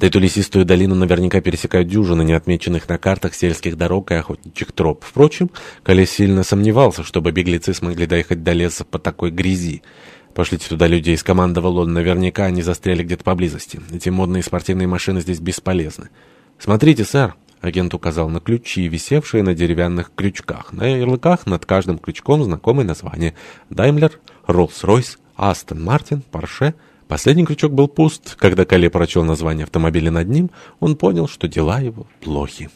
Эту лесистую долину наверняка пересекают дюжины неотмеченных на картах сельских дорог и охотничьих троп. Впрочем, Кале сильно сомневался, чтобы беглецы смогли доехать до леса по такой грязи. «Пошлите туда людей», — скомандовал он. «Наверняка они застряли где-то поблизости. Эти модные спортивные машины здесь бесполезны». «Смотрите, сэр», — агент указал на ключи, висевшие на деревянных крючках. На ярлыках над каждым крючком знакомое название. «Даймлер», «Роллс-Ройс», «Астон Мартин», «Порше». Последний крючок был пуст. Когда Кале прочел название автомобиля над ним, он понял, что дела его плохи.